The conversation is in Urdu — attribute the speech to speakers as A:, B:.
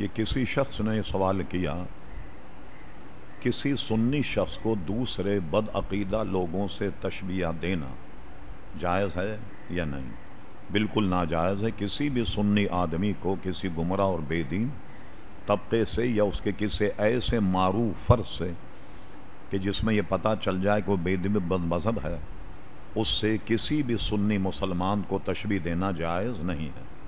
A: یہ کسی شخص نے سوال کیا، کسی سنی شخص کو دوسرے بدعقیدہ لوگوں سے تشبیہ دینا جائز ہے یا نہیں؟ بالکل ناجائز ہے۔ کسی بھی سنی آدمی کو کسی گمراہ اور بے دین طبقے سے یا اس کے کسی ایسے معروف فرض سے کہ جس میں یہ پتا چل جائے کہ وہ بے دین بد مذہب ہے، اس سے کسی بھی سنی مسلمان کو تشبیہ دینا جائز نہیں ہے۔